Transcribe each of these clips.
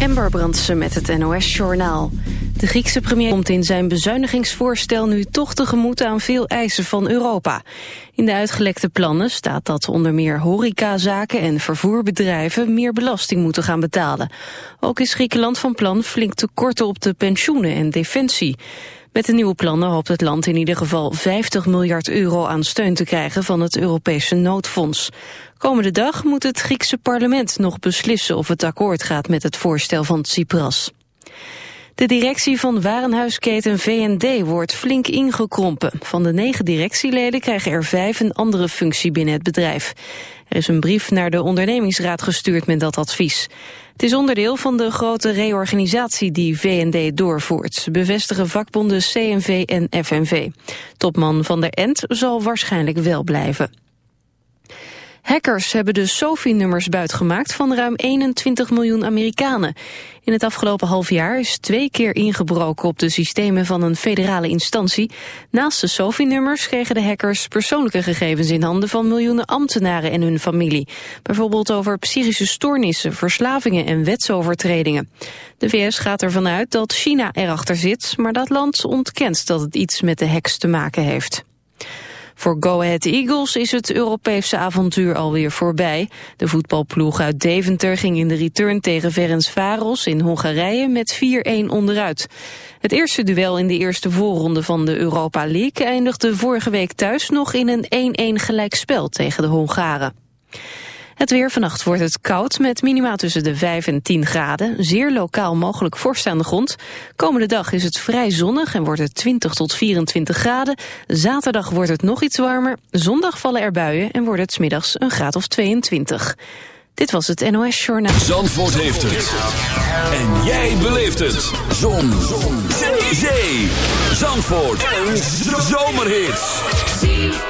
Ember Brandsen met het NOS-journaal. De Griekse premier komt in zijn bezuinigingsvoorstel nu toch tegemoet aan veel eisen van Europa. In de uitgelekte plannen staat dat onder meer horecazaken en vervoerbedrijven meer belasting moeten gaan betalen. Ook is Griekenland van plan flink te korten op de pensioenen en defensie. Met de nieuwe plannen hoopt het land in ieder geval 50 miljard euro aan steun te krijgen van het Europese noodfonds. Komende dag moet het Griekse parlement nog beslissen of het akkoord gaat met het voorstel van Tsipras. De directie van warenhuisketen VND wordt flink ingekrompen. Van de negen directieleden krijgen er vijf een andere functie binnen het bedrijf. Er is een brief naar de ondernemingsraad gestuurd met dat advies. Het is onderdeel van de grote reorganisatie die VND doorvoert, bevestigen vakbonden CNV en FNV. Topman van der Ent zal waarschijnlijk wel blijven. Hackers hebben de SOFI-nummers buitgemaakt van ruim 21 miljoen Amerikanen. In het afgelopen half jaar is twee keer ingebroken op de systemen van een federale instantie. Naast de SOFI-nummers kregen de hackers persoonlijke gegevens in handen van miljoenen ambtenaren en hun familie. Bijvoorbeeld over psychische stoornissen, verslavingen en wetsovertredingen. De VS gaat ervan uit dat China erachter zit, maar dat land ontkent dat het iets met de hacks te maken heeft. Voor Go Ahead Eagles is het Europese avontuur alweer voorbij. De voetbalploeg uit Deventer ging in de return tegen Ferencvaros in Hongarije met 4-1 onderuit. Het eerste duel in de eerste voorronde van de Europa League eindigde vorige week thuis nog in een 1-1 gelijkspel tegen de Hongaren. Het weer vannacht wordt het koud met minima tussen de 5 en 10 graden. Zeer lokaal mogelijk vorst aan de grond. Komende dag is het vrij zonnig en wordt het 20 tot 24 graden. Zaterdag wordt het nog iets warmer. Zondag vallen er buien en wordt het smiddags een graad of 22. Dit was het NOS Journaal. Zandvoort heeft het. En jij beleeft het. Zon. Zon. Zee. Zandvoort. Een zomerhit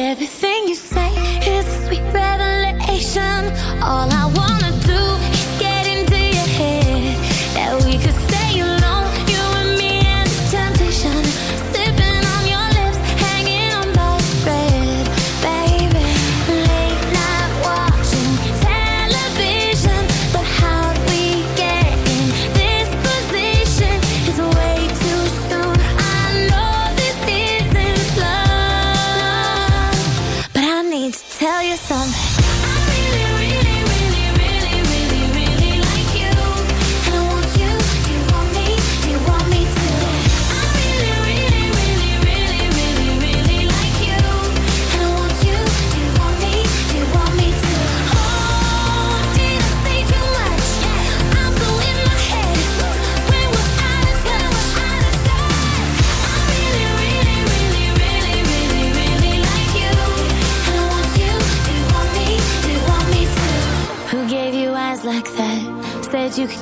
everything you say is a sweet revelation. All I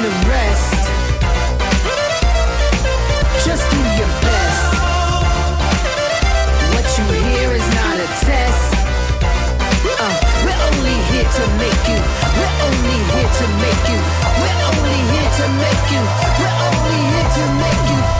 Time rest. Just do your best. What you hear is not a test. Uh, we're only here to make you. We're only here to make you. We're only here to make you. We're only here to make you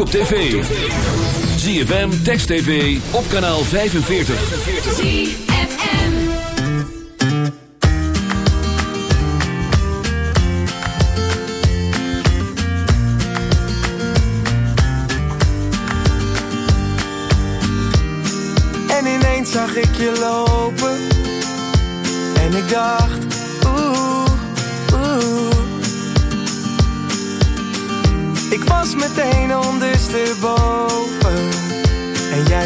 Ook op tv. ZFM, Text TV, op kanaal 45. En ineens zag ik je lopen. En ik dacht,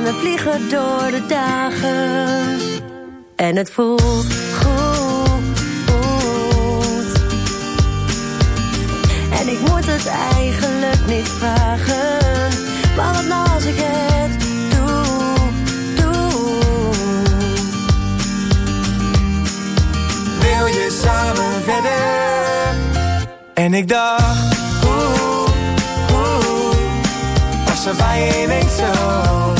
En we vliegen door de dagen. En het voelt goed. En ik moet het eigenlijk niet vragen. Maar wat nou als ik het doe, doe. Wil je samen verder? En ik dacht, oeh, oeh. Was er bij je zo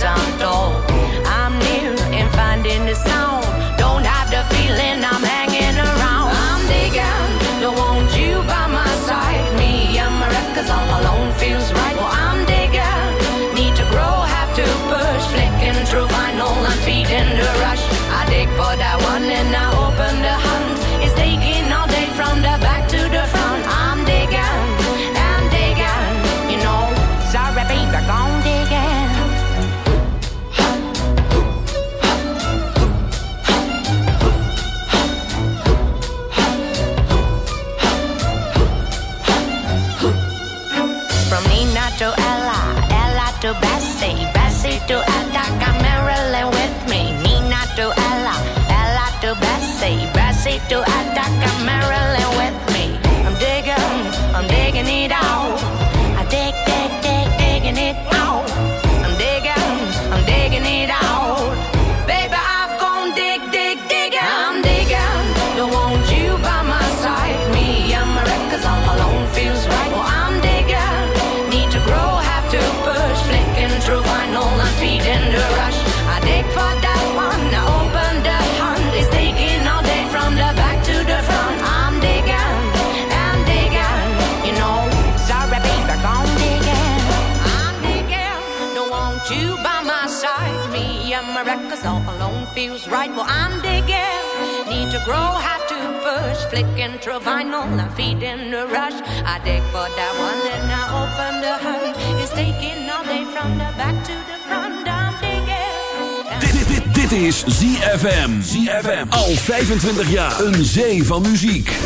Down to still act that feels right. Well, I'm digging. Need to grow, have to push. Flick through vinyl, I'm feeding the rush. I dig for that one, and I open the hood. It's taking all day from the back to the front. I'm digging. Dit, dit, dit is ZFM. ZFM. Al 25 jaar. Een zee van muziek.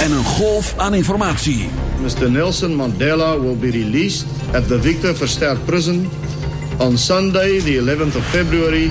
En een golf aan informatie. Mr. Nelson Mandela will be released at the Victor Verster prison on Sunday, the 11th of February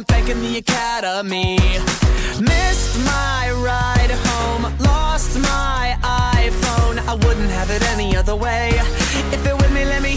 I'm thanking the academy. Missed my ride home, lost my iPhone. I wouldn't have it any other way. If it with me, let me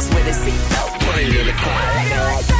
house with a seatbelt. Put it in the corner.